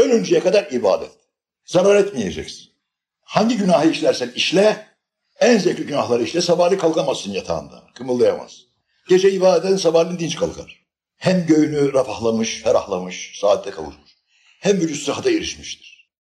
Ölünceye kadar ibadet. Zarar etmeyeceksin. Hangi günahı işlersen işle, en zevkli günahları işle, sabahleyin kalkamazsın yatağında, kımıldayamaz. Gece ibadetten sabahleyin dinç kalkar. Hem göğünü rafahlamış, ferahlamış, saatte kavuşmuş. Hem vücut sıhhate erişmiştir.